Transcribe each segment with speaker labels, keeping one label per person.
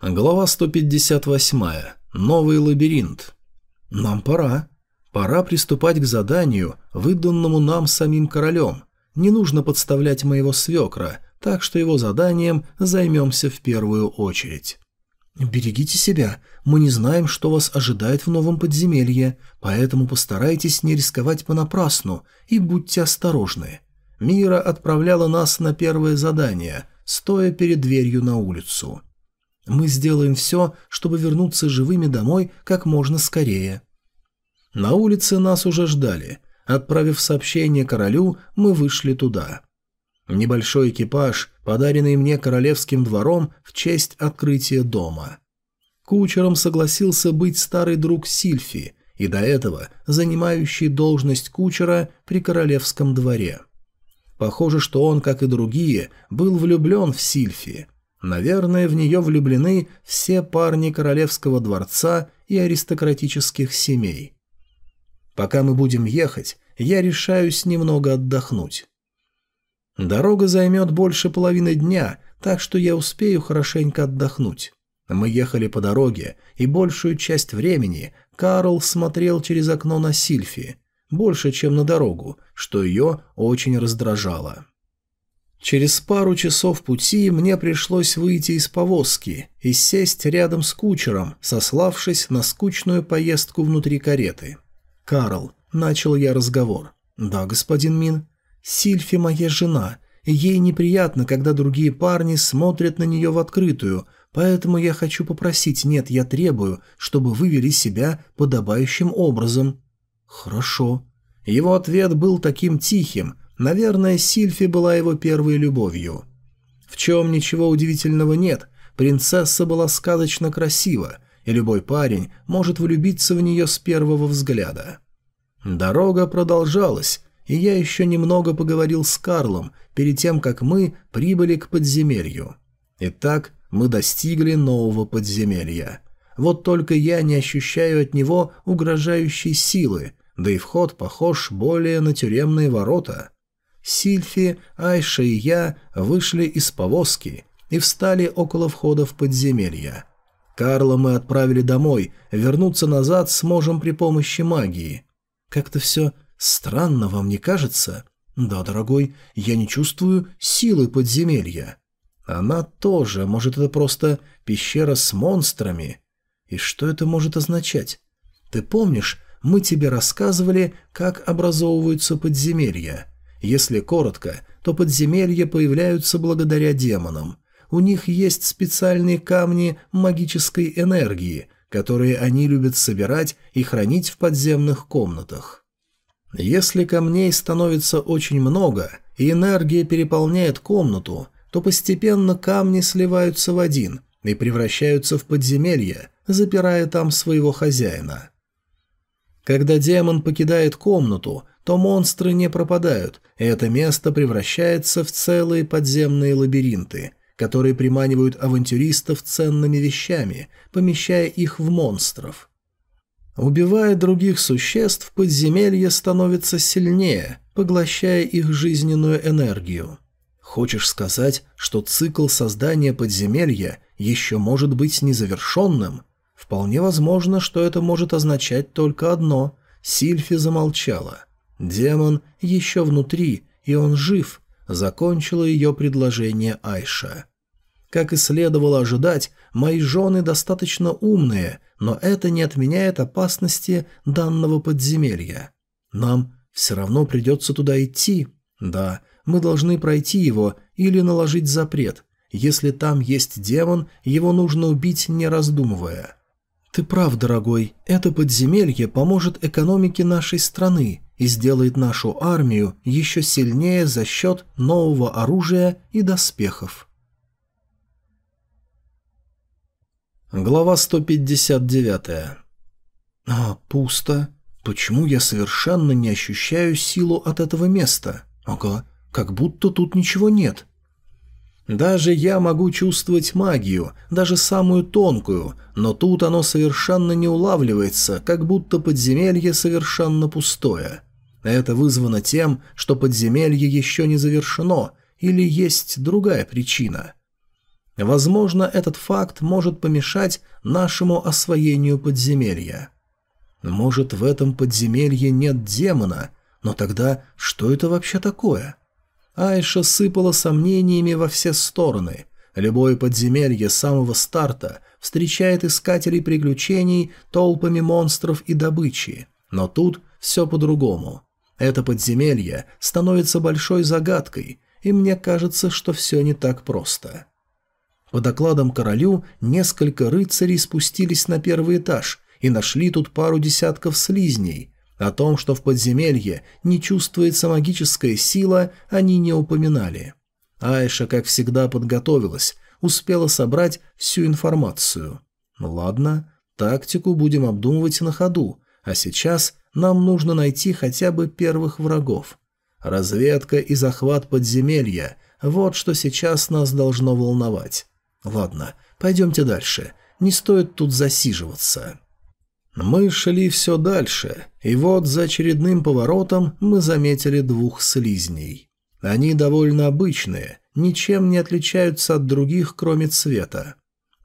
Speaker 1: Глава 158. Новый лабиринт. Нам пора. Пора приступать к заданию, выданному нам самим королем. Не нужно подставлять моего свекра, так что его заданием займемся в первую очередь. «Берегите себя. Мы не знаем, что вас ожидает в новом подземелье, поэтому постарайтесь не рисковать понапрасну и будьте осторожны». Мира отправляла нас на первое задание, стоя перед дверью на улицу. Мы сделаем все, чтобы вернуться живыми домой как можно скорее». На улице нас уже ждали. Отправив сообщение королю, мы вышли туда. Небольшой экипаж, подаренный мне королевским двором в честь открытия дома. Кучером согласился быть старый друг Сильфи, и до этого занимающий должность кучера при королевском дворе. Похоже, что он, как и другие, был влюблен в Сильфи – Наверное, в нее влюблены все парни королевского дворца и аристократических семей. Пока мы будем ехать, я решаюсь немного отдохнуть. Дорога займет больше половины дня, так что я успею хорошенько отдохнуть. Мы ехали по дороге, и большую часть времени Карл смотрел через окно на Сильфи, больше, чем на дорогу, что ее очень раздражало. Через пару часов пути мне пришлось выйти из повозки и сесть рядом с кучером, сославшись на скучную поездку внутри кареты. «Карл», — начал я разговор. «Да, господин Мин. Сильфи моя жена, и ей неприятно, когда другие парни смотрят на нее в открытую, поэтому я хочу попросить, нет, я требую, чтобы вы вели себя подобающим образом». «Хорошо». Его ответ был таким тихим, Наверное, Сильфи была его первой любовью. В чем ничего удивительного нет, принцесса была сказочно красива, и любой парень может влюбиться в нее с первого взгляда. Дорога продолжалась, и я еще немного поговорил с Карлом перед тем, как мы прибыли к подземелью. Итак, мы достигли нового подземелья. Вот только я не ощущаю от него угрожающей силы, да и вход похож более на тюремные ворота. Сильфи, Айша и я вышли из повозки и встали около входа в подземелье. Карла мы отправили домой, вернуться назад сможем при помощи магии. Как-то все странно, вам не кажется? Да, дорогой, я не чувствую силы подземелья. Она тоже, может, это просто пещера с монстрами? И что это может означать? Ты помнишь, мы тебе рассказывали, как образовываются подземелья? Если коротко, то подземелья появляются благодаря демонам. У них есть специальные камни магической энергии, которые они любят собирать и хранить в подземных комнатах. Если камней становится очень много, и энергия переполняет комнату, то постепенно камни сливаются в один и превращаются в подземелье, запирая там своего хозяина. Когда демон покидает комнату, то монстры не пропадают, и это место превращается в целые подземные лабиринты, которые приманивают авантюристов ценными вещами, помещая их в монстров. Убивая других существ, подземелье становится сильнее, поглощая их жизненную энергию. Хочешь сказать, что цикл создания подземелья еще может быть незавершенным? Вполне возможно, что это может означать только одно. Сильфи замолчала. Демон еще внутри, и он жив, закончила ее предложение Айша. Как и следовало ожидать, мои жены достаточно умные, но это не отменяет опасности данного подземелья. Нам все равно придется туда идти. Да, мы должны пройти его или наложить запрет. Если там есть демон, его нужно убить не раздумывая. Ты прав, дорогой, это подземелье поможет экономике нашей страны, и сделает нашу армию еще сильнее за счет нового оружия и доспехов. Глава 159. А, пусто. Почему я совершенно не ощущаю силу от этого места? Ага, как будто тут ничего нет. Даже я могу чувствовать магию, даже самую тонкую, но тут оно совершенно не улавливается, как будто подземелье совершенно пустое. Это вызвано тем, что подземелье еще не завершено, или есть другая причина. Возможно, этот факт может помешать нашему освоению подземелья. Может, в этом подземелье нет демона, но тогда что это вообще такое? Айша сыпала сомнениями во все стороны. Любое подземелье с самого старта встречает искателей приключений толпами монстров и добычи. Но тут все по-другому. Это подземелье становится большой загадкой, и мне кажется, что все не так просто. По докладам королю, несколько рыцарей спустились на первый этаж и нашли тут пару десятков слизней. О том, что в подземелье не чувствуется магическая сила, они не упоминали. Айша, как всегда, подготовилась, успела собрать всю информацию. Ладно, тактику будем обдумывать на ходу, а сейчас нам нужно найти хотя бы первых врагов. Разведка и захват подземелья – вот что сейчас нас должно волновать. Ладно, пойдемте дальше. Не стоит тут засиживаться. Мы шли все дальше, и вот за очередным поворотом мы заметили двух слизней. Они довольно обычные, ничем не отличаются от других, кроме цвета.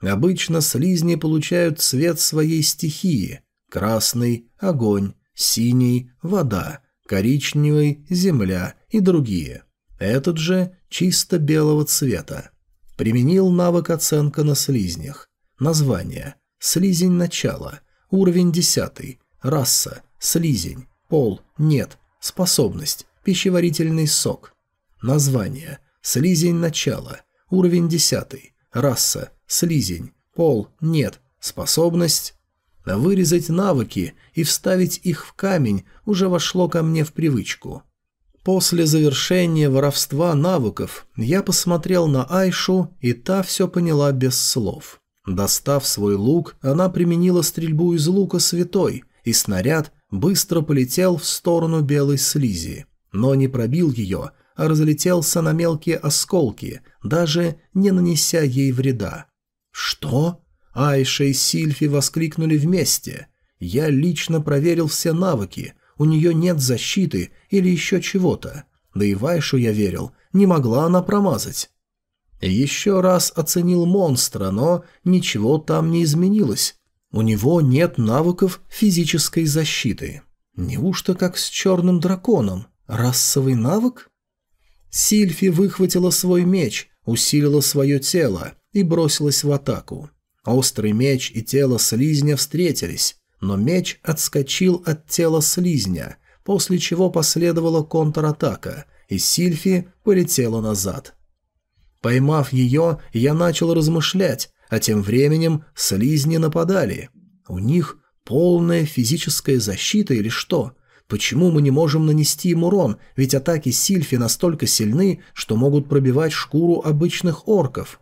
Speaker 1: Обычно слизни получают цвет своей стихии – красный – огонь, синий – вода, коричневый – земля и другие. Этот же чисто белого цвета. Применил навык оценка на слизнях. Название. Слизень начала. Уровень 10. Раса. Слизень. Пол. Нет. Способность. Пищеварительный сок. Название. Слизень начала. Уровень 10. Раса. Слизень. Пол. Нет. Способность. Вырезать навыки и вставить их в камень уже вошло ко мне в привычку. После завершения воровства навыков я посмотрел на Айшу, и та все поняла без слов. Достав свой лук, она применила стрельбу из лука святой, и снаряд быстро полетел в сторону белой слизи, но не пробил ее, а разлетелся на мелкие осколки, даже не нанеся ей вреда. «Что?» Айша и Сильфи воскликнули вместе. Я лично проверил все навыки, у нее нет защиты или еще чего-то. Да и Вайшу я верил, не могла она промазать. Еще раз оценил монстра, но ничего там не изменилось. У него нет навыков физической защиты. Неужто как с черным драконом? Расовый навык? Сильфи выхватила свой меч, усилила свое тело и бросилась в атаку. Острый меч и тело слизня встретились но меч отскочил от тела слизня, после чего последовала контратака, и Сильфи полетела назад. Поймав ее, я начал размышлять, а тем временем слизни нападали. У них полная физическая защита или что? Почему мы не можем нанести им урон, ведь атаки Сильфи настолько сильны, что могут пробивать шкуру обычных орков?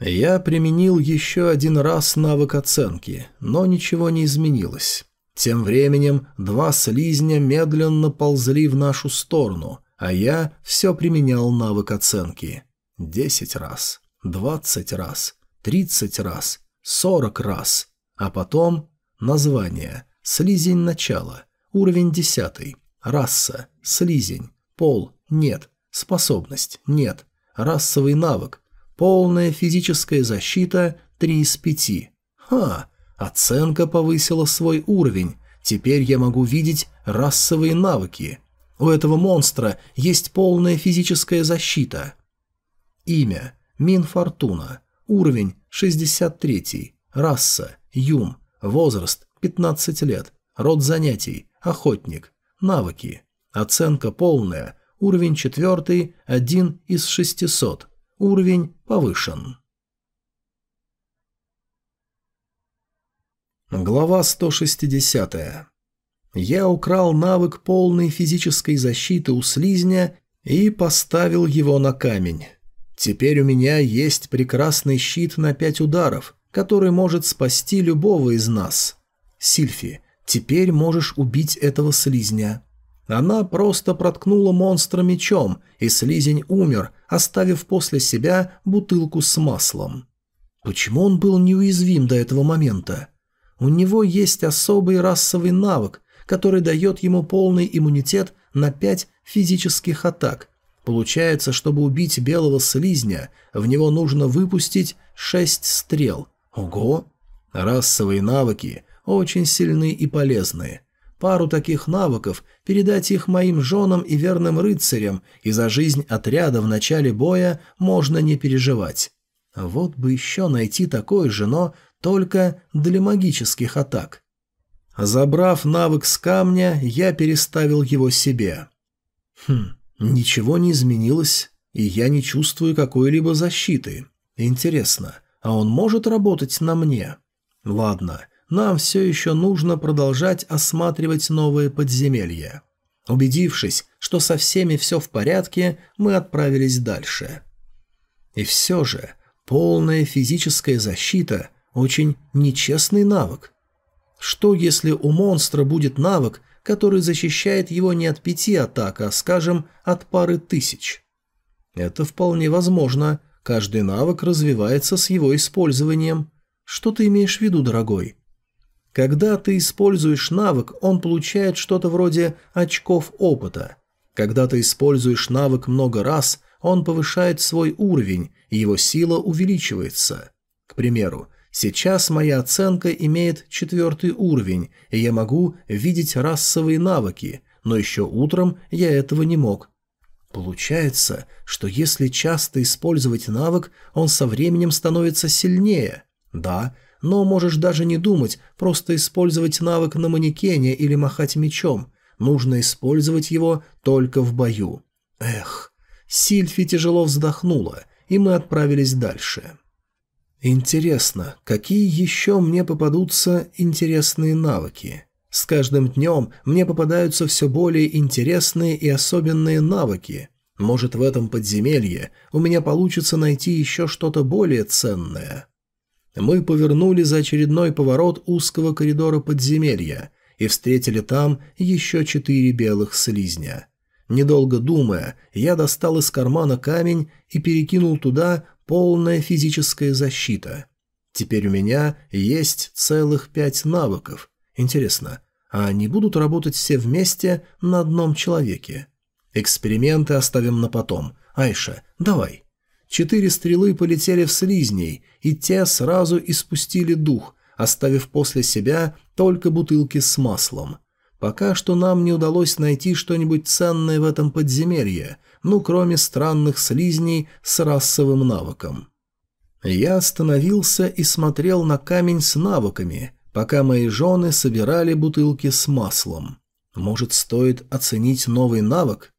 Speaker 1: Я применил еще один раз навык оценки, но ничего не изменилось. Тем временем два слизня медленно ползли в нашу сторону, а я все применял навык оценки. Десять раз, двадцать раз, тридцать раз, сорок раз. А потом название «Слизень начала», уровень десятый, раса, слизень, пол, нет, способность, нет, расовый навык, Полная физическая защита 3 из 5. Ха, оценка повысила свой уровень. Теперь я могу видеть расовые навыки. У этого монстра есть полная физическая защита. Имя. Мин Фортуна. Уровень 63. Раса. Юм. Возраст 15 лет. Род занятий. Охотник. Навыки. Оценка полная. Уровень 4. 1 из 600. Уровень повышен. Глава 160. Я украл навык полной физической защиты у слизня и поставил его на камень. Теперь у меня есть прекрасный щит на пять ударов, который может спасти любого из нас. Сильфи, теперь можешь убить этого слизня. Она просто проткнула монстра мечом, и слизень умер, оставив после себя бутылку с маслом. Почему он был неуязвим до этого момента? У него есть особый расовый навык, который дает ему полный иммунитет на пять физических атак, Получается, чтобы убить белого слизня, в него нужно выпустить шесть стрел. Ого! Расовые навыки очень сильны и полезны. Пару таких навыков, передать их моим женам и верным рыцарям, и за жизнь отряда в начале боя можно не переживать. Вот бы еще найти такое же, но только для магических атак. Забрав навык с камня, я переставил его себе. Хм, ничего не изменилось, и я не чувствую какой-либо защиты. Интересно, а он может работать на мне? Ладно, нам все еще нужно продолжать осматривать новые подземелья. Убедившись, что со всеми все в порядке, мы отправились дальше. И все же, полная физическая защита – очень нечестный навык. Что если у монстра будет навык, который защищает его не от пяти атак, а, скажем, от пары тысяч? Это вполне возможно. Каждый навык развивается с его использованием. Что ты имеешь в виду, дорогой? Когда ты используешь навык, он получает что-то вроде очков опыта. Когда ты используешь навык много раз, он повышает свой уровень, и его сила увеличивается. К примеру, сейчас моя оценка имеет четвертый уровень, и я могу видеть расовые навыки, но еще утром я этого не мог. Получается, что если часто использовать навык, он со временем становится сильнее. Да, но можешь даже не думать, просто использовать навык на манекене или махать мечом. Нужно использовать его только в бою. Эх, Сильфи тяжело вздохнула, и мы отправились дальше. Интересно, какие еще мне попадутся интересные навыки? С каждым днем мне попадаются все более интересные и особенные навыки. Может, в этом подземелье у меня получится найти еще что-то более ценное. Мы повернули за очередной поворот узкого коридора подземелья и встретили там еще четыре белых слизня. Недолго думая, я достал из кармана камень и перекинул туда полная физическая защита. Теперь у меня есть целых пять навыков. Интересно, а они будут работать все вместе на одном человеке? Эксперименты оставим на потом. Айша, давай. Четыре стрелы полетели в слизней, и те сразу испустили дух, оставив после себя только бутылки с маслом. Пока что нам не удалось найти что-нибудь ценное в этом подземелье, ну кроме странных слизней с расовым навыком. Я остановился и смотрел на камень с навыками, пока мои жены собирали бутылки с маслом. Может, стоит оценить новый навык?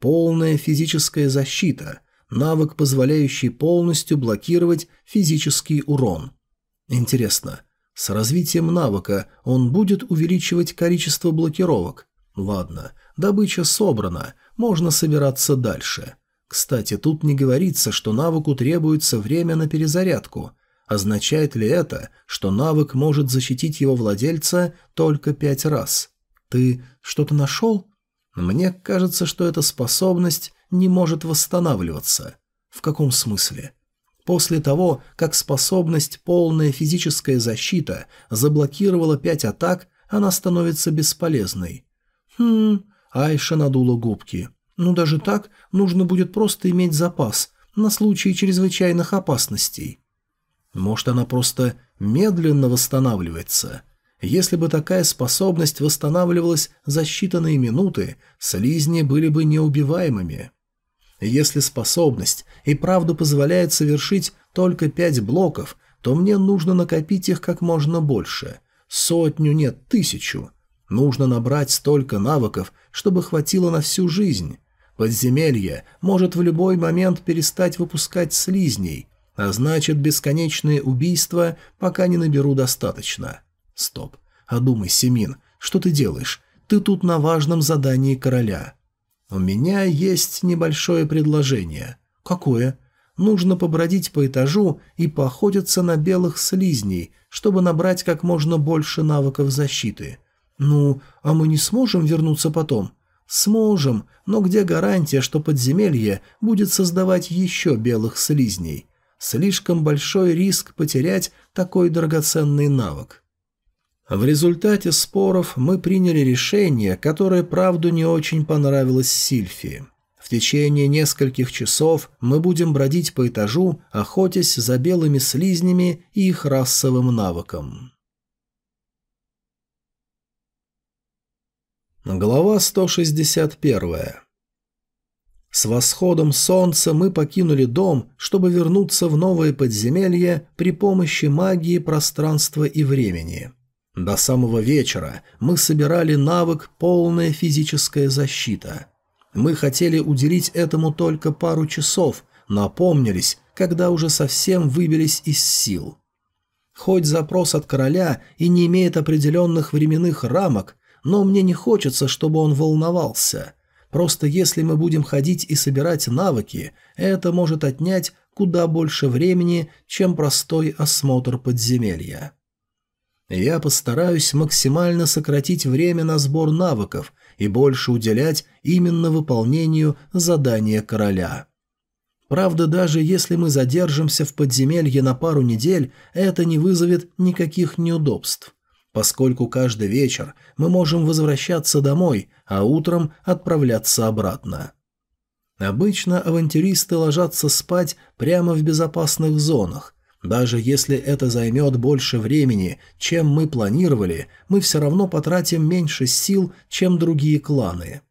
Speaker 1: Полная физическая защита – навык, позволяющий полностью блокировать физический урон. Интересно, с развитием навыка он будет увеличивать количество блокировок? Ладно, добыча собрана, можно собираться дальше. Кстати, тут не говорится, что навыку требуется время на перезарядку. Означает ли это, что навык может защитить его владельца только пять раз? Ты что-то нашел? Мне кажется, что эта способность не может восстанавливаться. В каком смысле? После того, как способность полная физическая защита заблокировала пять атак, она становится бесполезной. Хм, Айша надула губки. Ну даже так нужно будет просто иметь запас на случай чрезвычайных опасностей. Может, она просто медленно восстанавливается. Если бы такая способность восстанавливалась за считанные минуты, слизни были бы неубиваемыми. Если способность и правда позволяет совершить только пять блоков, то мне нужно накопить их как можно больше. Сотню, нет, тысячу. Нужно набрать столько навыков, чтобы хватило на всю жизнь. Подземелье может в любой момент перестать выпускать слизней, а значит бесконечные убийства, пока не наберу достаточно. Стоп. Одумай, Семин, что ты делаешь? Ты тут на важном задании короля. «У меня есть небольшое предложение». «Какое?» «Нужно побродить по этажу и поохотиться на белых слизней, чтобы набрать как можно больше навыков защиты». «Ну, а мы не сможем вернуться потом?» «Сможем, но где гарантия, что подземелье будет создавать еще белых слизней? Слишком большой риск потерять такой драгоценный навык». В результате споров мы приняли решение, которое правду не очень понравилось Сильфи. В течение нескольких часов мы будем бродить по этажу, охотясь за белыми слизнями и их расовым навыком. Глава 161. С восходом солнца мы покинули дом, чтобы вернуться в новое подземелье при помощи магии пространства и времени. До самого вечера мы собирали навык «Полная физическая защита». Мы хотели уделить этому только пару часов, но опомнились, когда уже совсем выбились из сил. Хоть запрос от короля и не имеет определенных временных рамок, но мне не хочется, чтобы он волновался. Просто если мы будем ходить и собирать навыки, это может отнять куда больше времени, чем простой осмотр подземелья. Я постараюсь максимально сократить время на сбор навыков и больше уделять именно выполнению задания короля. Правда, даже если мы задержимся в подземелье на пару недель, это не вызовет никаких неудобств поскольку каждый вечер мы можем возвращаться домой, а утром отправляться обратно. Обычно авантюристы ложатся спать прямо в безопасных зонах. Даже если это займет больше времени, чем мы планировали, мы все равно потратим меньше сил, чем другие кланы.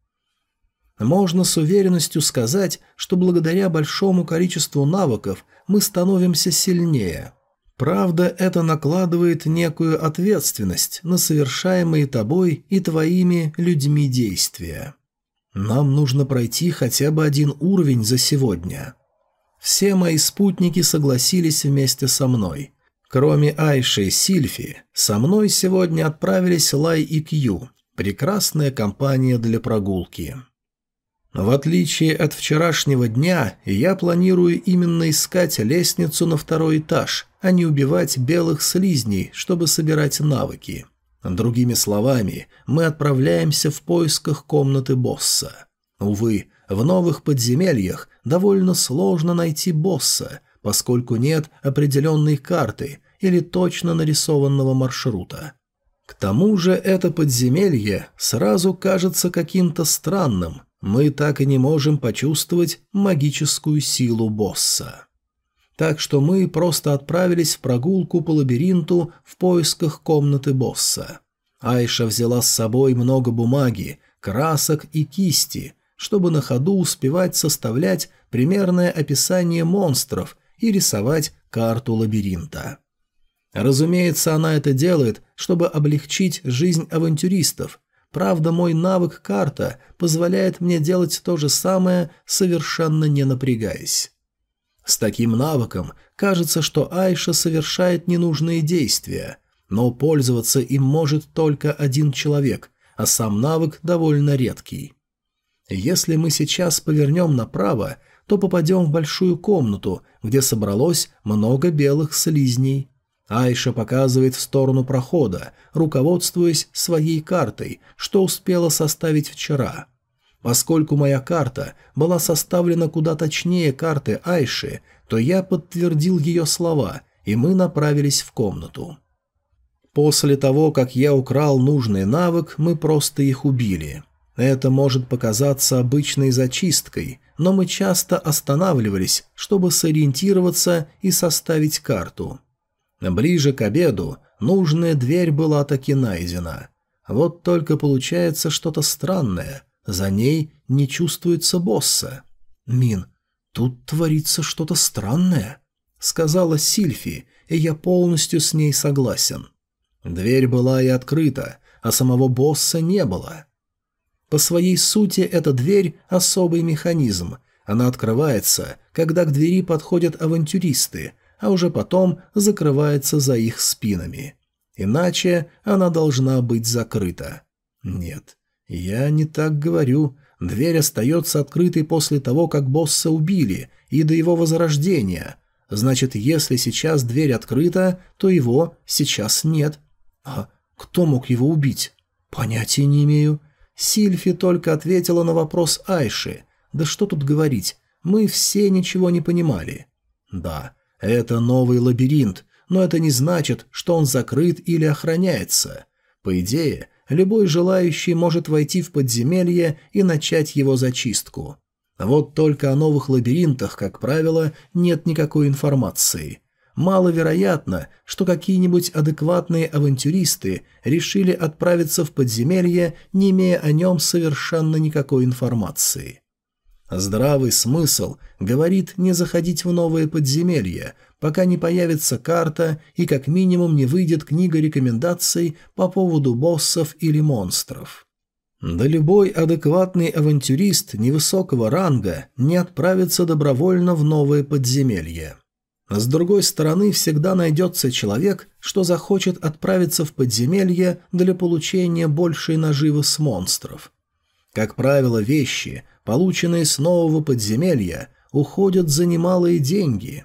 Speaker 1: Можно с уверенностью сказать, что благодаря большому количеству навыков мы становимся сильнее – Правда, это накладывает некую ответственность на совершаемые тобой и твоими людьми действия. Нам нужно пройти хотя бы один уровень за сегодня. Все мои спутники согласились вместе со мной. Кроме Айши и Сильфи, со мной сегодня отправились Лай и Кью, прекрасная компания для прогулки. В отличие от вчерашнего дня, я планирую именно искать лестницу на второй этаж, а не убивать белых слизней, чтобы собирать навыки. Другими словами, мы отправляемся в поисках комнаты босса. Увы, в новых подземельях довольно сложно найти босса, поскольку нет определенной карты или точно нарисованного маршрута. К тому же это подземелье сразу кажется каким-то странным – мы так и не можем почувствовать магическую силу босса. Так что мы просто отправились в прогулку по лабиринту в поисках комнаты босса. Айша взяла с собой много бумаги, красок и кисти, чтобы на ходу успевать составлять примерное описание монстров и рисовать карту лабиринта. Разумеется, она это делает, чтобы облегчить жизнь авантюристов, Правда, мой навык карта позволяет мне делать то же самое, совершенно не напрягаясь. С таким навыком кажется, что Айша совершает ненужные действия, но пользоваться им может только один человек, а сам навык довольно редкий. Если мы сейчас повернем направо, то попадем в большую комнату, где собралось много белых слизней. Айша показывает в сторону прохода, руководствуясь своей картой, что успела составить вчера. Поскольку моя карта была составлена куда точнее карты Айши, то я подтвердил ее слова, и мы направились в комнату. После того, как я украл нужный навык, мы просто их убили. Это может показаться обычной зачисткой, но мы часто останавливались, чтобы сориентироваться и составить карту. Ближе к обеду нужная дверь была таки найдена. Вот только получается что-то странное. За ней не чувствуется босса. «Мин, тут творится что-то странное», — сказала Сильфи, и я полностью с ней согласен. Дверь была и открыта, а самого босса не было. По своей сути эта дверь – особый механизм. Она открывается, когда к двери подходят авантюристы, а уже потом закрывается за их спинами. Иначе она должна быть закрыта. Нет, я не так говорю. Дверь остается открытой после того, как босса убили, и до его возрождения. Значит, если сейчас дверь открыта, то его сейчас нет. А кто мог его убить? Понятия не имею. Сильфи только ответила на вопрос Айши. Да что тут говорить, мы все ничего не понимали. Да, это новый лабиринт, но это не значит, что он закрыт или охраняется. По идее, любой желающий может войти в подземелье и начать его зачистку. Вот только о новых лабиринтах, как правило, нет никакой информации. Маловероятно, что какие-нибудь адекватные авантюристы решили отправиться в подземелье, не имея о нем совершенно никакой информации. Здравый смысл говорит не заходить в новые подземелья, пока не появится карта и как минимум не выйдет книга рекомендаций по поводу боссов или монстров. Да любой адекватный авантюрист невысокого ранга не отправится добровольно в новое подземелье. С другой стороны, всегда найдется человек, что захочет отправиться в подземелье для получения большей наживы с монстров. Как правило, вещи, полученные с нового подземелья, уходят за немалые деньги.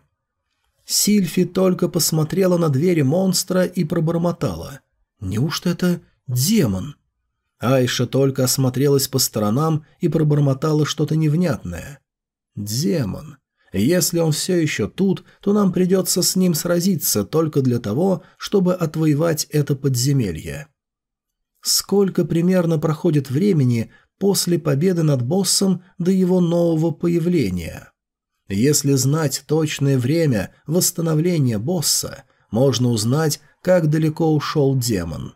Speaker 1: Сильфи только посмотрела на двери монстра и пробормотала. «Неужто это демон?» Айша только осмотрелась по сторонам и пробормотала что-то невнятное. «Демон. Если он все еще тут, то нам придется с ним сразиться только для того, чтобы отвоевать это подземелье». Сколько примерно проходит времени после победы над боссом до его нового появления? Если знать точное время восстановления босса, можно узнать, как далеко ушел демон.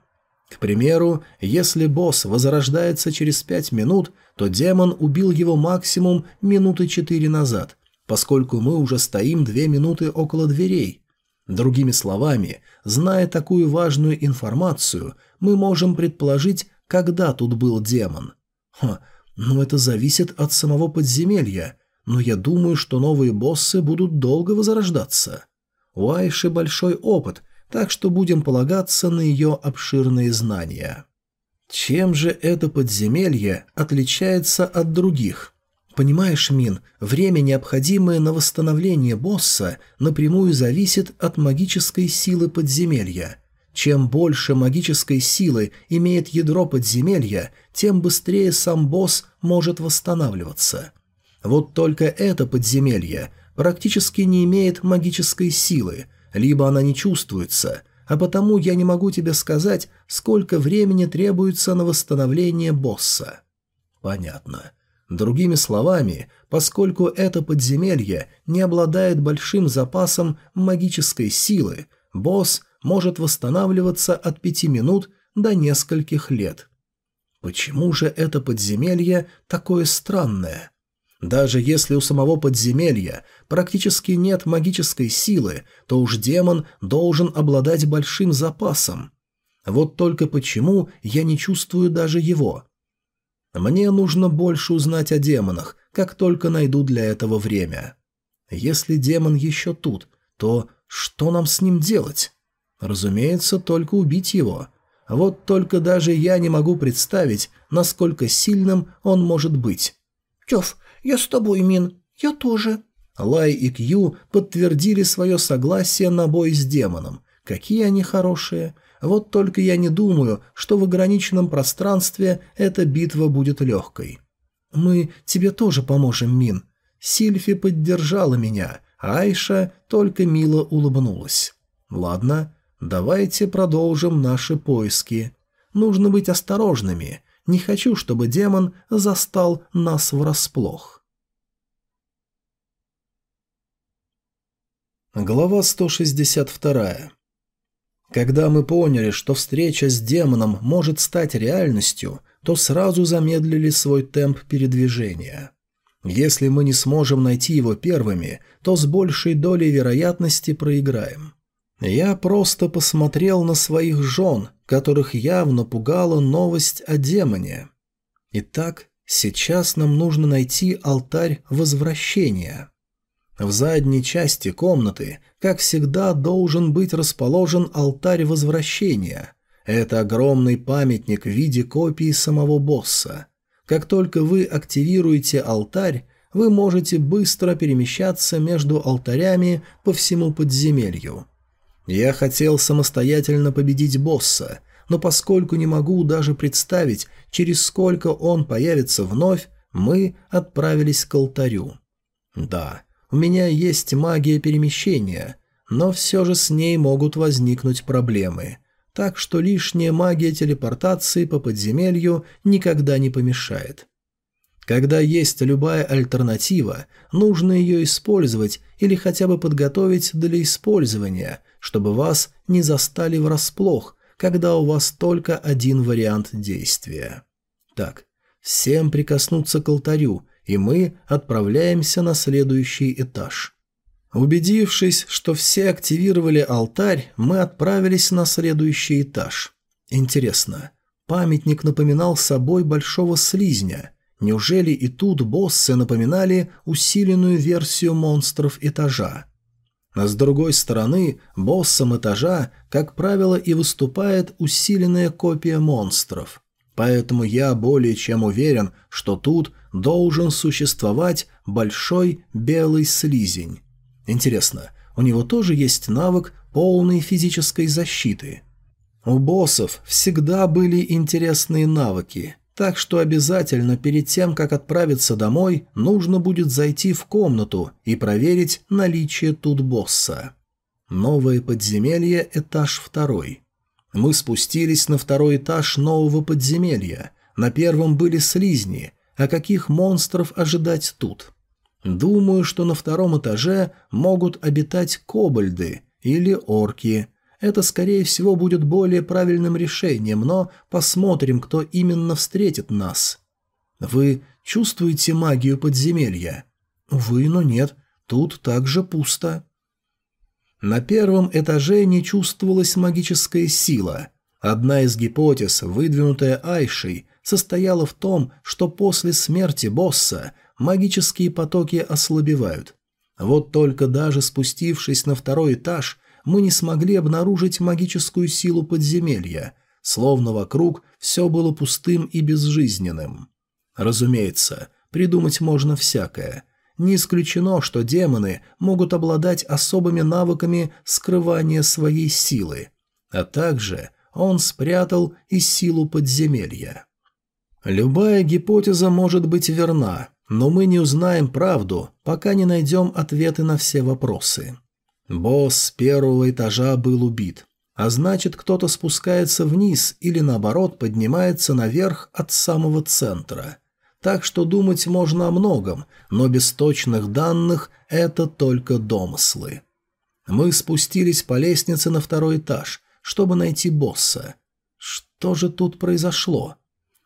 Speaker 1: К примеру, если босс возрождается через пять минут, то демон убил его максимум минуты четыре назад, поскольку мы уже стоим две минуты около дверей. Другими словами, зная такую важную информацию, мы можем предположить, когда тут был демон. Ха, ну это зависит от самого подземелья, но я думаю, что новые боссы будут долго возрождаться. У Айши большой опыт, так что будем полагаться на ее обширные знания. Чем же это подземелье отличается от других? Понимаешь, Мин, время, необходимое на восстановление босса, напрямую зависит от магической силы подземелья. Чем больше магической силы имеет ядро подземелья, тем быстрее сам босс может восстанавливаться. Вот только это подземелье практически не имеет магической силы – либо она не чувствуется, а потому я не могу тебе сказать, сколько времени требуется на восстановление босса. Понятно. Другими словами, поскольку это подземелье не обладает большим запасом магической силы, босс может восстанавливаться от пяти минут до нескольких лет. Почему же это подземелье такое странное? Даже если у самого подземелья практически нет магической силы, то уж демон должен обладать большим запасом. Вот только почему я не чувствую даже его? Мне нужно больше узнать о демонах, как только найду для этого время. Если демон еще тут, то что нам с ним делать? Разумеется, только убить его. Вот только даже я не могу представить, насколько сильным он может быть.
Speaker 2: «Тёф, «Я с тобой, Мин. Я тоже».
Speaker 1: Лай и Кью подтвердили свое согласие на бой с демоном. Какие они хорошие. Вот только я не думаю, что в ограниченном пространстве эта битва будет легкой. «Мы тебе тоже поможем, Мин». Сильфи поддержала меня, а Айша только мило улыбнулась. «Ладно, давайте продолжим наши поиски. Нужно быть осторожными. Не хочу, чтобы демон застал нас врасплох. Глава 162. Когда мы поняли, что встреча с демоном может стать реальностью, то сразу замедлили свой темп передвижения. Если мы не сможем найти его первыми, то с большей долей вероятности проиграем. Я просто посмотрел на своих жен, которых явно пугала новость о демоне. Итак, сейчас нам нужно найти алтарь возвращения. В задней части комнаты, как всегда, должен быть расположен алтарь возвращения. Это огромный памятник в виде копии самого босса. Как только вы активируете алтарь, вы можете быстро перемещаться между алтарями по всему подземелью. Я хотел самостоятельно победить босса, но поскольку не могу даже представить, через сколько он появится вновь, мы отправились к алтарю. Да, у меня есть магия перемещения, но все же с ней могут возникнуть проблемы. Так что лишняя магия телепортации по подземелью никогда не помешает. Когда есть любая альтернатива, нужно ее использовать или хотя бы подготовить для использования, чтобы вас не застали врасплох, когда у вас только один вариант действия. Так, всем прикоснуться к алтарю, и мы отправляемся на следующий этаж. Убедившись, что все активировали алтарь, мы отправились на следующий этаж. Интересно, памятник напоминал собой большого слизня. Неужели и тут боссы напоминали усиленную версию монстров этажа? А с другой стороны, боссом этажа, как правило, и выступает усиленная копия монстров. Поэтому я более чем уверен, что тут должен существовать большой белый слизень. Интересно, у него тоже есть навык полной физической защиты? У боссов всегда были интересные навыки, так что обязательно перед тем, как отправиться домой, нужно будет зайти в комнату и проверить наличие тут босса. Новое подземелье, этаж второй. Мы спустились на второй этаж нового подземелья. На первом были слизни, а каких монстров ожидать тут? Думаю, что на втором этаже могут обитать кобальды или орки. Это, скорее всего, будет более правильным решением, но посмотрим, кто именно встретит нас. Вы чувствуете магию подземелья? Вы, но нет. Тут также пусто. На первом этаже не чувствовалась магическая сила. Одна из гипотез, выдвинутая Айшей, состояла в том, что после смерти босса магические потоки ослабевают. Вот только даже спустившись на второй этаж, мы не смогли обнаружить магическую силу подземелья, словно вокруг все было пустым и безжизненным. Разумеется, придумать можно всякое. Не исключено, что демоны могут обладать особыми навыками скрывания своей силы, а также он спрятал и силу подземелья. Любая гипотеза может быть верна, но мы не узнаем правду, пока не найдем ответы на все вопросы. Босс с первого этажа был убит, а значит кто-то спускается вниз или наоборот поднимается наверх от самого центра. Так что думать можно о многом, но без точных данных это только домыслы. Мы спустились по лестнице на второй этаж, чтобы найти босса. Что же тут произошло?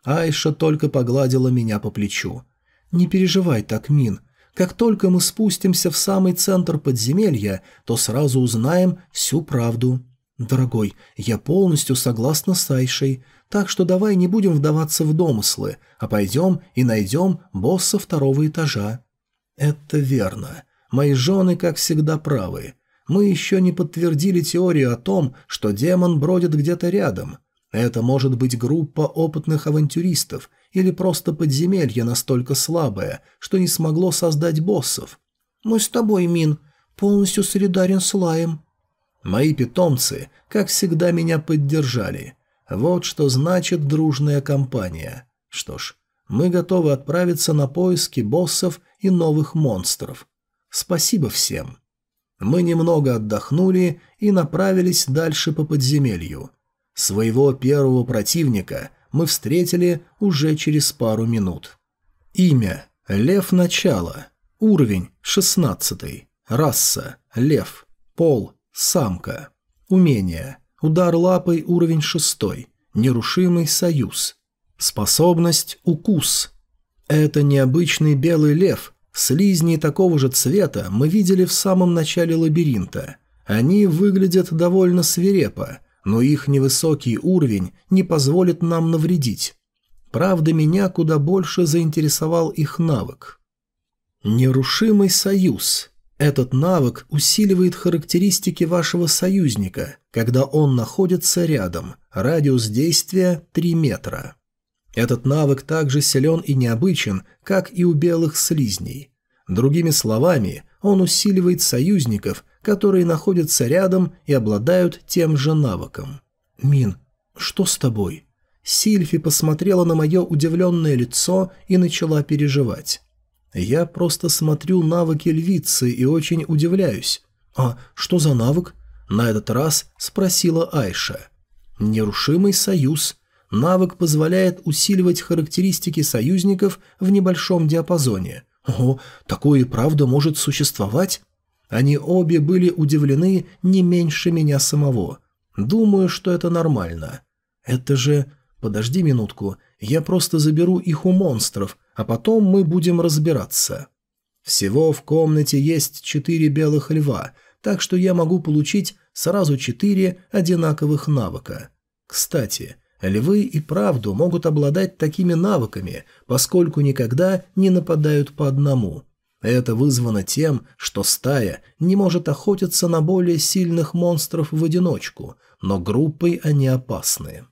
Speaker 1: Айша только погладила меня по плечу. «Не переживай так, Мин. Как только мы спустимся в самый центр подземелья, то сразу узнаем всю правду. Дорогой, я полностью согласна с Айшей, так что давай не будем вдаваться в домыслы, а пойдем и найдем босса второго этажа». «Это верно. Мои жены, как всегда, правы. Мы еще не подтвердили теорию о том, что демон бродит где-то рядом. Это может быть группа опытных авантюристов или просто подземелье настолько слабое, что не смогло создать боссов. «Мы с тобой, Мин, полностью солидарен с Лаем». Мои питомцы, как всегда, меня поддержали. Вот что значит дружная компания. Что ж, мы готовы отправиться на поиски боссов и новых монстров. Спасибо всем. Мы немного отдохнули и направились дальше по подземелью. Своего первого противника мы встретили уже через пару минут. Имя – Лев Начало. Уровень – 16. Раса – Лев. Пол – Самка. Умение – Удар лапой уровень 6. Нерушимый союз. Способность – Укус. Это необычный белый лев. Слизни такого же цвета мы видели в самом начале лабиринта. Они выглядят довольно свирепо – но их невысокий уровень не позволит нам навредить. Правда, меня куда больше заинтересовал их навык. Нерушимый союз. Этот навык усиливает характеристики вашего союзника, когда он находится рядом, радиус действия 3 метра. Этот навык также силен и необычен, как и у белых слизней. Другими словами, он усиливает союзников, которые находятся рядом и обладают тем же навыком. «Мин, что с тобой?» Сильфи посмотрела на мое удивленное лицо и начала переживать. Я просто смотрю навыки львицы и очень удивляюсь. «А что за навык?» На этот раз спросила Айша. «Нерушимый союз. Навык позволяет усиливать характеристики союзников в небольшом диапазоне. О, такое и правда может существовать? Они обе были удивлены не меньше меня самого. Думаю, что это нормально. Это же... Подожди минутку, я просто заберу их у монстров, а потом мы будем разбираться. Всего в комнате есть четыре белых льва, так что я могу получить сразу четыре одинаковых навыка. Кстати, львы и правду могут обладать такими навыками, поскольку никогда не нападают по одному. Это вызвано тем, что стая не может охотиться на более сильных монстров в одиночку, но группой они опасны.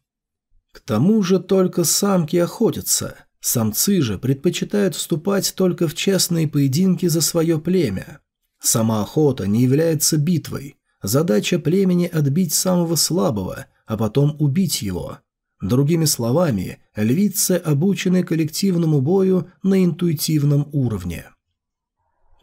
Speaker 1: К тому же только самки охотятся, самцы же предпочитают вступать только в честные поединки за свое племя. Сама охота не является битвой, задача племени отбить самого слабого, а потом убить его. Другими словами, львицы обучены коллективному бою на интуитивном уровне.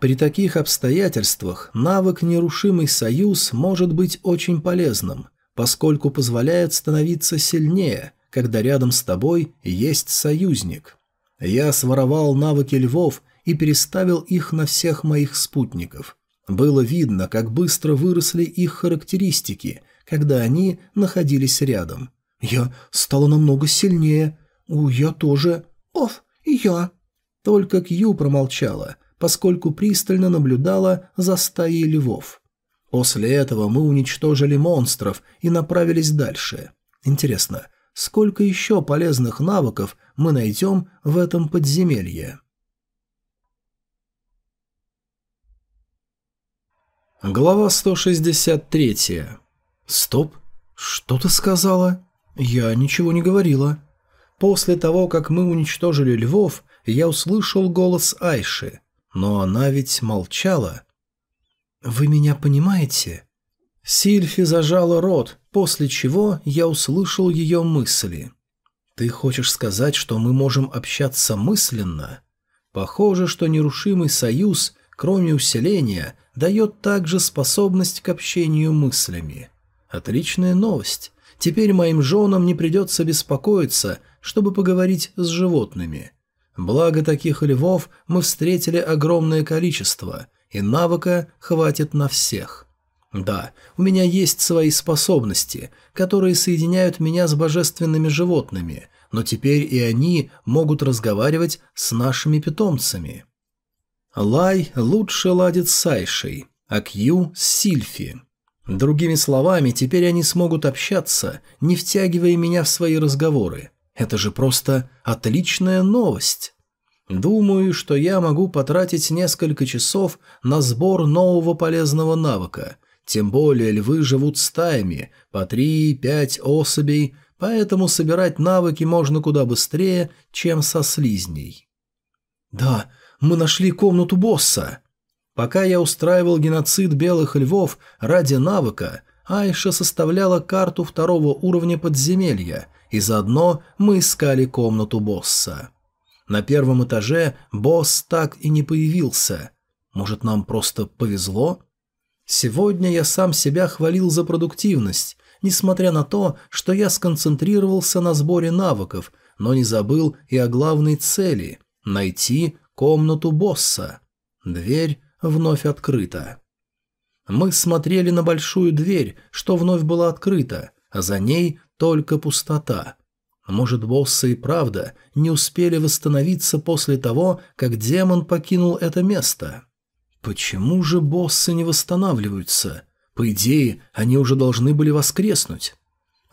Speaker 1: При таких обстоятельствах навык «Нерушимый союз» может быть очень полезным, поскольку позволяет становиться сильнее, когда рядом с тобой есть союзник. Я своровал навыки львов и переставил их на всех моих спутников. Было видно, как быстро выросли их характеристики, когда они находились рядом. Я стала намного сильнее. У, я тоже. Оф, я. Только Кью промолчала, поскольку пристально наблюдала за стаей львов. После этого мы уничтожили монстров и направились дальше. Интересно, сколько еще полезных навыков мы найдем в этом подземелье? Глава 163. Стоп. Что ты сказала? Я ничего не говорила. После того, как мы уничтожили львов, я услышал голос Айши. Но она ведь молчала. «Вы меня понимаете?» Сильфи зажала рот, после чего я услышал ее мысли. «Ты хочешь сказать, что мы можем общаться мысленно?» Похоже, что нерушимый союз, кроме усиления, дает также способность к общению мыслями. Отличная новость. Теперь моим женам не придется беспокоиться, чтобы поговорить с животными. Благо таких львов мы встретили огромное количество, и навыка хватит на всех. Да, у меня есть свои способности, которые соединяют меня с божественными животными, но теперь и они могут разговаривать с нашими питомцами. Лай лучше ладит с Сайшей, а Кью – с Сильфи. Другими словами, теперь они смогут общаться, не втягивая меня в свои разговоры. Это же просто отличная новость. Думаю, что я могу потратить несколько часов на сбор нового полезного навыка. Тем более львы живут стаями, по три-пять особей, поэтому собирать навыки можно куда быстрее, чем со слизней. «Да, мы нашли комнату босса!» Пока я устраивал геноцид белых львов ради навыка, Айша составляла карту второго уровня подземелья – и заодно мы искали комнату босса. На первом этаже босс так и не появился. Может, нам просто повезло? Сегодня я сам себя хвалил за продуктивность, несмотря на то, что я сконцентрировался на сборе навыков, но не забыл и о главной цели – найти комнату босса. Дверь вновь открыта. Мы смотрели на большую дверь, что вновь была открыта, а за ней только пустота. Может, боссы и правда не успели восстановиться после того, как демон покинул это место? Почему же боссы не восстанавливаются? По идее, они уже должны были воскреснуть.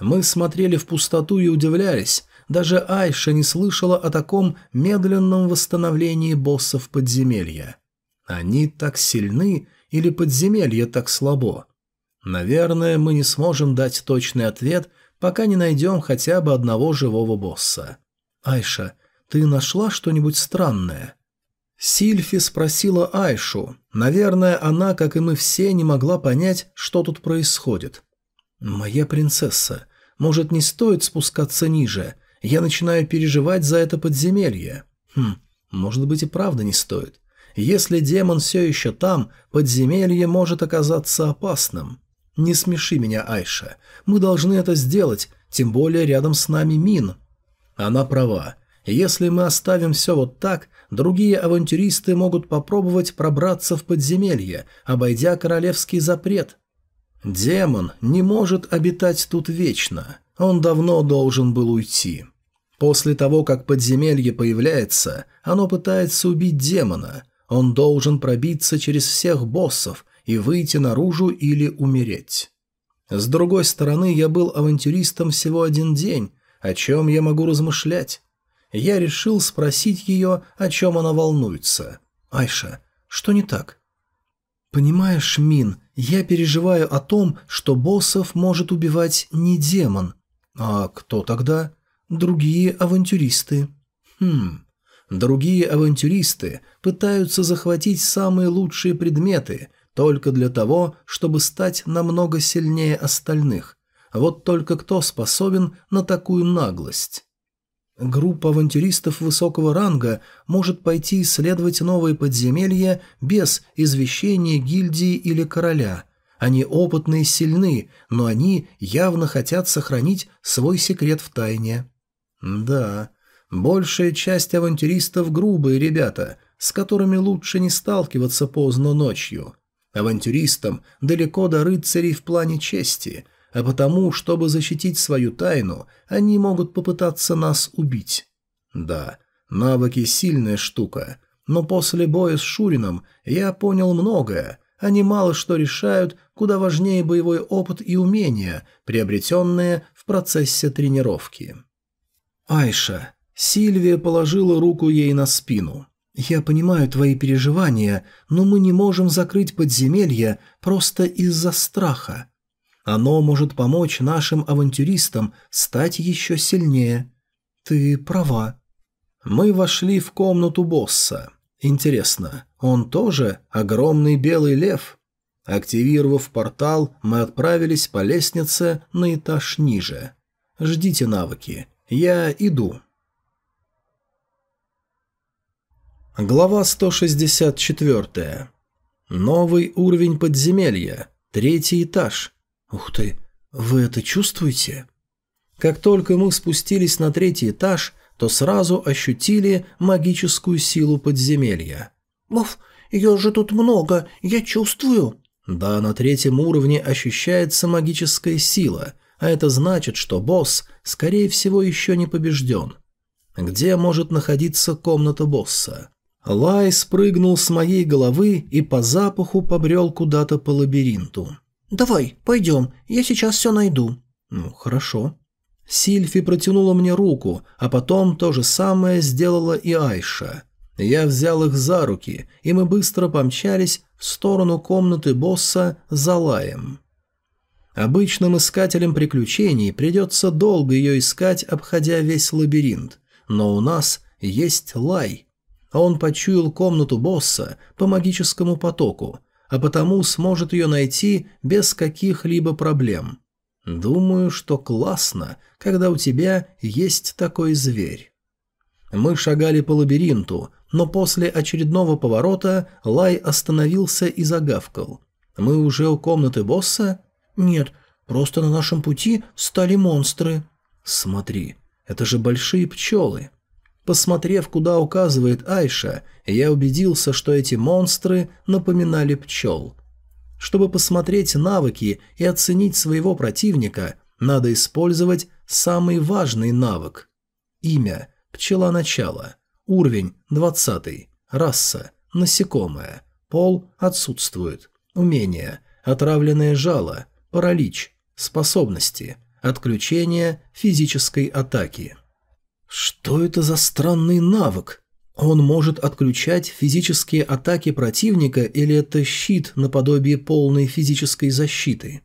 Speaker 1: Мы смотрели в пустоту и удивлялись. Даже Айша не слышала о таком медленном восстановлении боссов подземелья. Они так сильны или подземелье так слабо? Наверное, мы не сможем дать точный ответ пока не найдем хотя бы одного живого босса. «Айша, ты нашла что-нибудь странное?» Сильфи спросила Айшу. Наверное, она, как и мы все, не могла понять, что тут происходит. «Моя принцесса, может, не стоит спускаться ниже? Я начинаю переживать за это подземелье». «Хм, может быть и правда не стоит. Если демон все еще там, подземелье может оказаться опасным». «Не смеши меня, Айша. Мы должны это сделать, тем более рядом с нами Мин». Она права. Если мы оставим все вот так, другие авантюристы могут попробовать пробраться в подземелье, обойдя королевский запрет. Демон не может обитать тут вечно. Он давно должен был уйти. После того, как подземелье появляется, оно пытается убить демона. Он должен пробиться через всех боссов и выйти наружу или умереть. С другой стороны, я был авантюристом всего один день. О чем я могу размышлять? Я решил спросить ее, о чем она волнуется. «Айша, что не так?» «Понимаешь, Мин, я переживаю о том, что боссов может убивать не демон. А кто тогда?» Другие авантюристы. Хм. Другие авантюристы пытаются захватить самые лучшие предметы только для того, чтобы стать намного сильнее остальных. Вот только кто способен на такую наглость? Группа авантюристов высокого ранга может пойти исследовать новые подземелья без извещения гильдии или короля. Они опытные и сильны, но они явно хотят сохранить свой секрет в тайне. Да, большая часть авантюристов грубые ребята, с которыми лучше не сталкиваться поздно ночью. Авантюристам далеко до рыцарей в плане чести, а потому, чтобы защитить свою тайну, они могут попытаться нас убить. Да, навыки – сильная штука, но после боя с Шурином я понял многое, они мало что решают, куда важнее боевой опыт и умения, приобретенные в процессе тренировки. «Айша». Сильвия положила руку ей на спину. «Я понимаю твои переживания, но мы не можем закрыть подземелье просто из-за страха. Оно может помочь нашим авантюристам стать еще сильнее. Ты права». Мы вошли в комнату босса. Интересно, он тоже огромный белый лев? Активировав портал, мы отправились по лестнице на этаж ниже. Ждите навыки. Я иду. Глава 164. Новый уровень подземелья. Третий этаж. Ух ты, вы это чувствуете? Как только мы спустились на третий этаж, то сразу ощутили магическую силу подземелья.
Speaker 2: «Мов, ее же тут много, я чувствую».
Speaker 1: Да, на третьем уровне ощущается магическая сила – а это значит, что босс, скорее всего, еще не побежден. Где может находиться комната босса? Лай спрыгнул с моей головы и по запаху побрел куда-то по лабиринту.
Speaker 2: «Давай, пойдем, я сейчас все найду».
Speaker 1: «Ну, хорошо». Сильфи протянула мне руку, а потом то же самое сделала и Айша. Я взял их за руки, и мы быстро помчались в сторону комнаты босса за лаем. Обычным искателям приключений придется долго ее искать, обходя весь лабиринт, но у нас есть лай. Он почуял комнату босса по магическому потоку, а потому сможет ее найти без каких-либо проблем. Думаю, что классно, когда у тебя есть такой зверь. Мы шагали по лабиринту, но после очередного поворота Лай остановился и загавкал. Мы уже у комнаты босса?
Speaker 2: «Нет, просто на нашем пути стали монстры».
Speaker 1: «Смотри, это же большие пчелы». Посмотрев, куда указывает Айша, я убедился, что эти монстры напоминали пчел. Чтобы посмотреть навыки и оценить своего противника, надо использовать самый важный навык. Имя – пчела начала, уровень – 20, раса – насекомое, пол – отсутствует, умение – отравленное жало – паралич, способности, отключение физической атаки. Что это за странный навык? Он может отключать физические атаки противника или это щит наподобие полной физической защиты?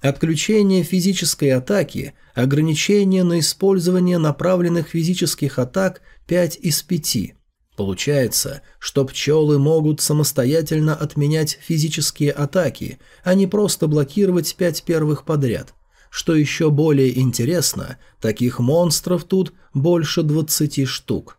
Speaker 1: Отключение физической атаки, ограничение на использование направленных физических атак 5 из 5, Получается, что пчелы могут самостоятельно отменять физические атаки, а не просто блокировать пять первых подряд. Что еще более интересно, таких монстров тут больше 20 штук.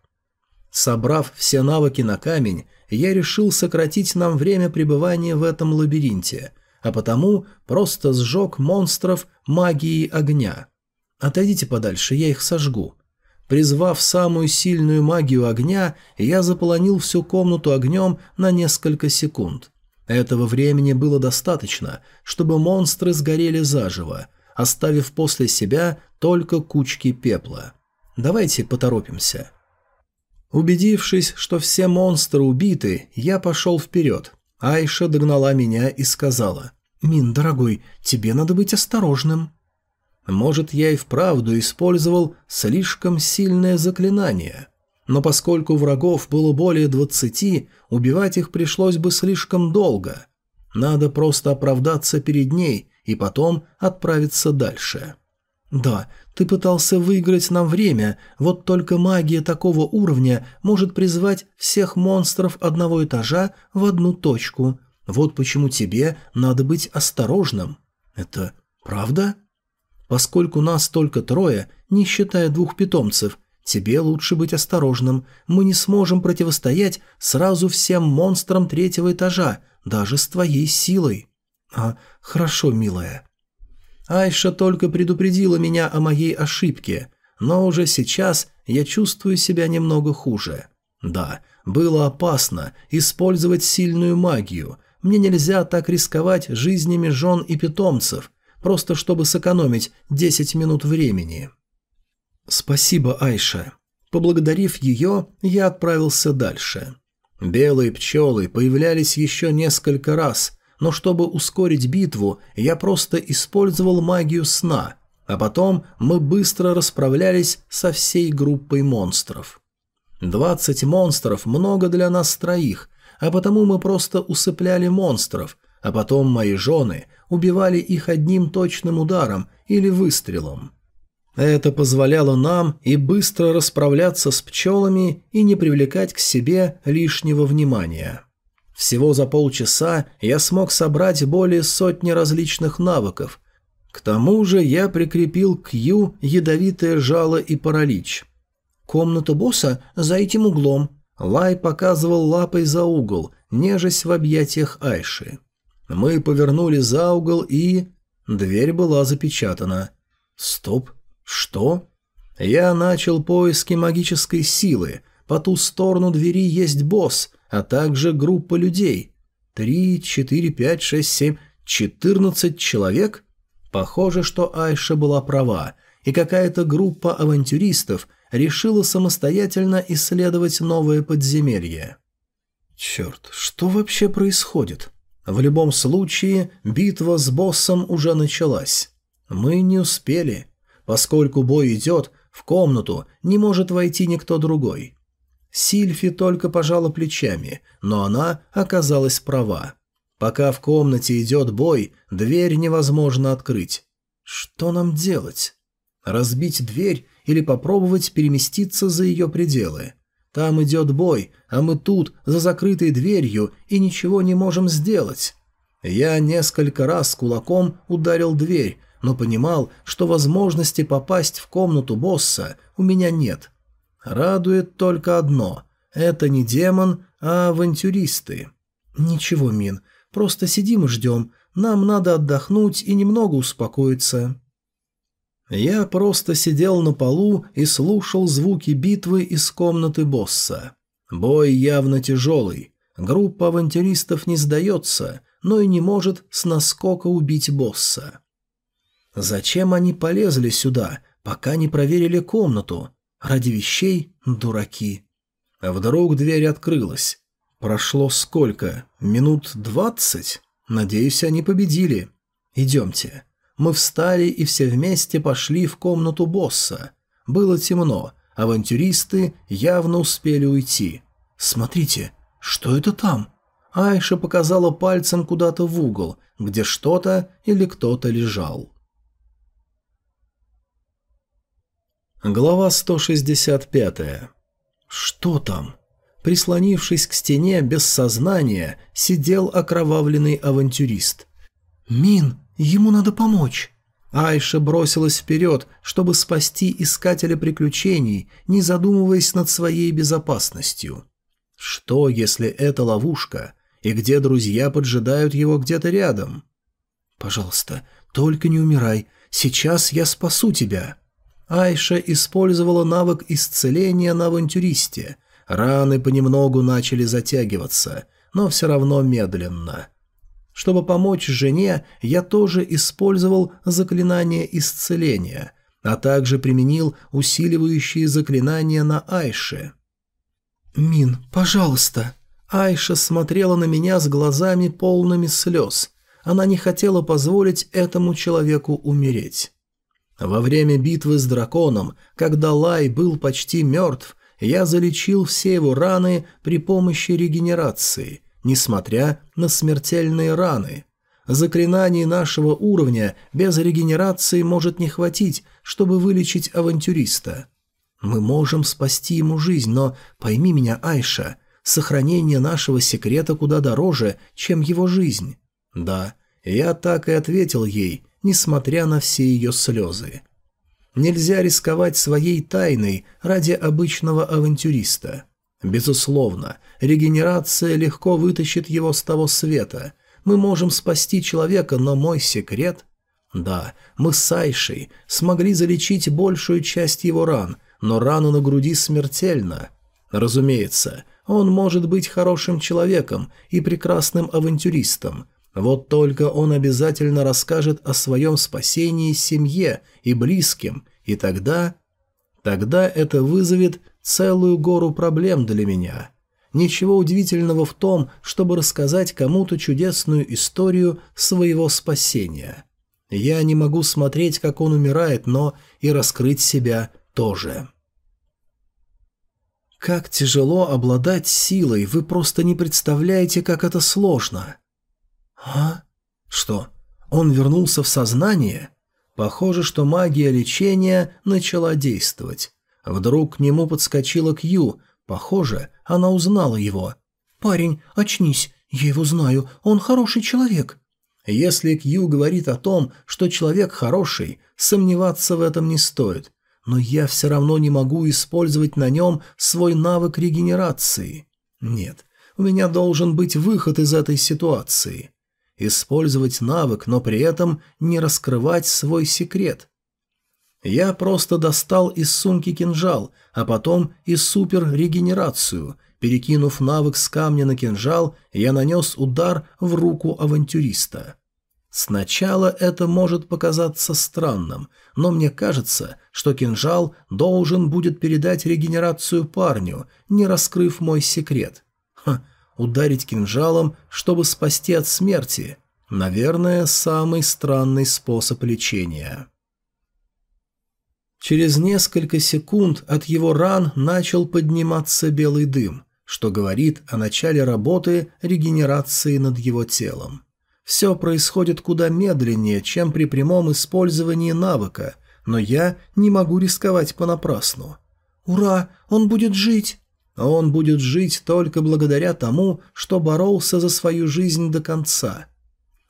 Speaker 1: Собрав все навыки на камень, я решил сократить нам время пребывания в этом лабиринте, а потому просто сжег монстров магией огня. Отойдите подальше, я их сожгу. Призвав самую сильную магию огня, я заполонил всю комнату огнем на несколько секунд. Этого времени было достаточно, чтобы монстры сгорели заживо, оставив после себя только кучки пепла. Давайте поторопимся. Убедившись, что все монстры убиты, я пошел вперед. Айша догнала меня и сказала, «Мин, дорогой, тебе надо быть осторожным». Может, я и вправду использовал слишком сильное заклинание. Но поскольку врагов было более двадцати, убивать их пришлось бы слишком долго. Надо просто оправдаться перед ней и потом отправиться дальше. «Да, ты пытался выиграть нам время, вот только магия такого уровня может призвать всех монстров одного этажа в одну точку. Вот почему тебе надо быть осторожным». «Это правда?» Поскольку нас только трое, не считая двух питомцев, тебе лучше быть осторожным. Мы не сможем противостоять сразу всем монстрам третьего этажа, даже с твоей силой. А, хорошо, милая. Айша только предупредила меня о моей ошибке, но уже сейчас я чувствую себя немного хуже. Да, было опасно использовать сильную магию. Мне нельзя так рисковать жизнями жен и питомцев, просто чтобы сэкономить 10 минут времени. Спасибо, Айша. Поблагодарив ее, я отправился дальше. Белые пчелы появлялись еще несколько раз, но чтобы ускорить битву, я просто использовал магию сна, а потом мы быстро расправлялись со всей группой монстров. Двадцать монстров много для нас троих, а потому мы просто усыпляли монстров, а потом мои жены убивали их одним точным ударом или выстрелом. Это позволяло нам и быстро расправляться с пчелами и не привлекать к себе лишнего внимания. Всего за полчаса я смог собрать более сотни различных навыков. К тому же я прикрепил к Ю ядовитое жало и паралич. «Комната босса за этим углом». Лай показывал лапой за угол, нежесть в объятиях Айши. Мы повернули за угол и... Дверь была запечатана. Стоп. Что? Я начал поиски магической силы. По ту сторону двери есть босс, а также группа людей. Три, четыре, пять, шесть, семь, четырнадцать человек? Похоже, что Айша была права, и какая-то группа авантюристов решила самостоятельно исследовать новое подземелье. Черт, что вообще происходит? В любом случае, битва с боссом уже началась. Мы не успели. Поскольку бой идет, в комнату не может войти никто другой. Сильфи только пожала плечами, но она оказалась права. Пока в комнате идет бой, дверь невозможно открыть. Что нам делать? Разбить дверь или попробовать переместиться за ее пределы? Там идет бой, а мы тут, за закрытой дверью, и ничего не можем сделать. Я несколько раз кулаком ударил дверь, но понимал, что возможности попасть в комнату босса у меня нет. Радует только одно – это не демон, а авантюристы. Ничего, Мин, просто сидим и ждем, нам надо отдохнуть и немного успокоиться. Я просто сидел на полу и слушал звуки битвы из комнаты босса. Бой явно тяжелый. Группа авантюристов не сдается, но и не может с наскока убить босса. Зачем они полезли сюда, пока не проверили комнату? Ради вещей – дураки. А вдруг дверь открылась. Прошло сколько? Минут двадцать? Надеюсь, они победили. Идемте. Мы встали и все вместе пошли в комнату босса. Было темно, авантюристы явно успели уйти. «Смотрите, что это там?» Айша показала пальцем куда-то в угол, где что-то или кто-то лежал. Глава 165. Что там? Прислонившись к стене без сознания, сидел окровавленный авантюрист. «Мин, Ему надо помочь. Айша бросилась вперед, чтобы спасти искателя приключений, не задумываясь над своей безопасностью. Что, если это ловушка, и где друзья поджидают его где-то рядом? «Пожалуйста, только не умирай. Сейчас я спасу тебя». Айша использовала навык исцеления на авантюристе. Раны понемногу начали затягиваться, но все равно медленно. Чтобы помочь жене, я тоже использовал заклинание исцеления, а также применил усиливающие заклинания на Айше. «Мин, пожалуйста!» Айша смотрела на меня с глазами полными слез. Она не хотела позволить этому человеку умереть. Во время битвы с драконом, когда Лай был почти мертв, я залечил все его раны при помощи регенерации, несмотря на смертельные раны. Заклинаний нашего уровня без регенерации может не хватить, чтобы вылечить авантюриста. Мы можем спасти ему жизнь, но пойми меня, Айша, сохранение нашего секрета куда дороже, чем его жизнь. Да, я так и ответил ей, несмотря на все ее слезы. Нельзя рисковать своей тайной ради обычного авантюриста. Безусловно, регенерация легко вытащит его с того света. Мы можем спасти человека, но мой секрет... Да, мы с Айшей смогли залечить большую часть его ран, но рана на груди смертельна. Разумеется, он может быть хорошим человеком и прекрасным авантюристом, вот только он обязательно расскажет о своем спасении семье и близким, и тогда... Тогда это вызовет целую гору проблем для меня. Ничего удивительного в том, чтобы рассказать кому-то чудесную историю своего спасения. Я не могу смотреть, как он умирает, но и раскрыть себя тоже. Как тяжело обладать силой, вы просто не представляете, как это сложно. «А? Что? Он вернулся в сознание?» Похоже, что магия лечения начала действовать. Вдруг к нему подскочила Кью. Похоже, она узнала его. «Парень, очнись, я его знаю, он хороший человек». Если Кью говорит о том, что человек хороший, сомневаться в этом не стоит. Но я все равно не могу использовать на нем свой навык регенерации. Нет, у меня должен быть выход из этой ситуации использовать навык, но при этом не раскрывать свой секрет. Я просто достал из сумки кинжал, а потом и супер-регенерацию. Перекинув навык с камня на кинжал, я нанес удар в руку авантюриста. Сначала это может показаться странным, но мне кажется, что кинжал должен будет передать регенерацию парню, не раскрыв мой секрет. Ха, Ударить кинжалом, чтобы спасти от смерти. Наверное, самый странный способ лечения. Через несколько секунд от его ран начал подниматься белый дым, что говорит о начале работы регенерации над его телом. Все происходит куда медленнее, чем при прямом использовании навыка, но я не могу рисковать понапрасну. «Ура! Он будет жить!» Он будет жить только благодаря тому, что боролся за свою жизнь до конца.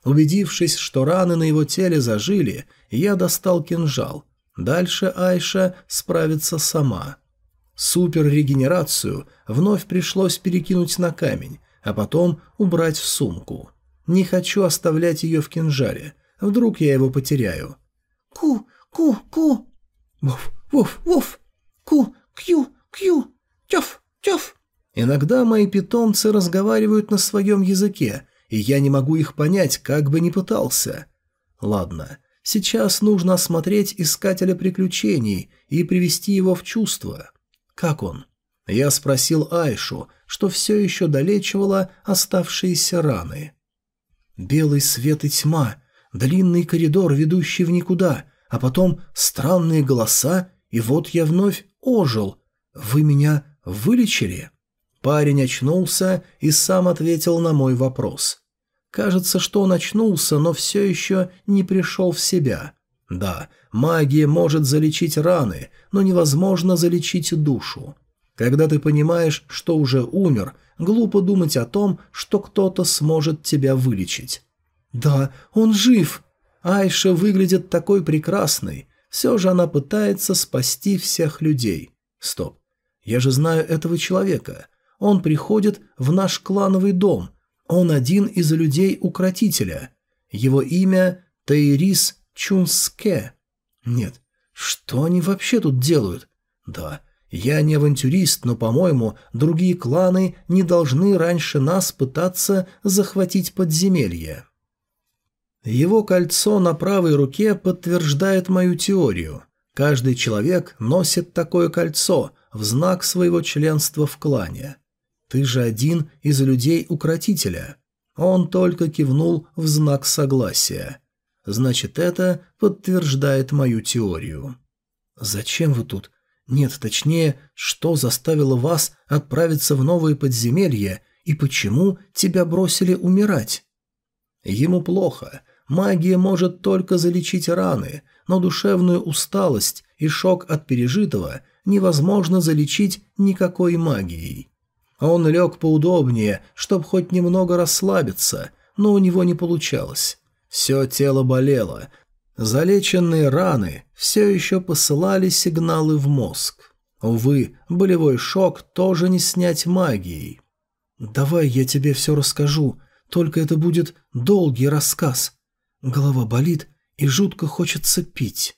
Speaker 1: Убедившись, что раны на его теле зажили, я достал кинжал. Дальше Айша справится сама. Суперрегенерацию вновь пришлось перекинуть на камень, а потом убрать в сумку. Не хочу оставлять ее в кинжале. Вдруг я его потеряю.
Speaker 2: Ку, ку, ку.
Speaker 1: Вуф, вуф, вуф.
Speaker 2: Ку, кью, кью. Тёф. Тёф!»
Speaker 1: Иногда мои питомцы разговаривают на своем языке, и я не могу их понять, как бы ни пытался. Ладно, сейчас нужно осмотреть искателя приключений и привести его в чувство. Как он? Я спросил Айшу, что все еще долечивала оставшиеся раны. Белый свет и тьма, длинный коридор, ведущий в никуда, а потом странные голоса, и вот я вновь ожил. Вы меня «Вылечили?» Парень очнулся и сам ответил на мой вопрос. Кажется, что он очнулся, но все еще не пришел в себя. Да, магия может залечить раны, но невозможно залечить душу. Когда ты понимаешь, что уже умер, глупо думать о том, что кто-то сможет тебя вылечить. «Да, он жив!» Айша выглядит такой прекрасной. Все же она пытается спасти всех людей. Стоп. Я же знаю этого человека. Он приходит в наш клановый дом. Он один из людей-укротителя. Его имя Тейрис Чунске. Нет, Что они вообще тут делают? Да, я не авантюрист, но, по-моему, другие кланы не должны раньше нас пытаться захватить подземелье. Его кольцо на правой руке подтверждает мою теорию. Каждый человек носит такое кольцо в знак своего членства в клане. Ты же один из людей-укротителя. Он только кивнул в знак согласия. Значит, это подтверждает мою теорию. Зачем вы тут? Нет, точнее, что заставило вас отправиться в новые подземелья и почему тебя бросили умирать? Ему плохо. Магия может только залечить раны, но душевную усталость и шок от пережитого невозможно залечить никакой магией. Он лег поудобнее, чтобы хоть немного расслабиться, но у него не получалось. Все тело болело. Залеченные раны все еще посылали сигналы в мозг. Увы, болевой шок тоже не снять магией. «Давай я тебе все расскажу, только это будет долгий рассказ. Голова болит и жутко хочется пить».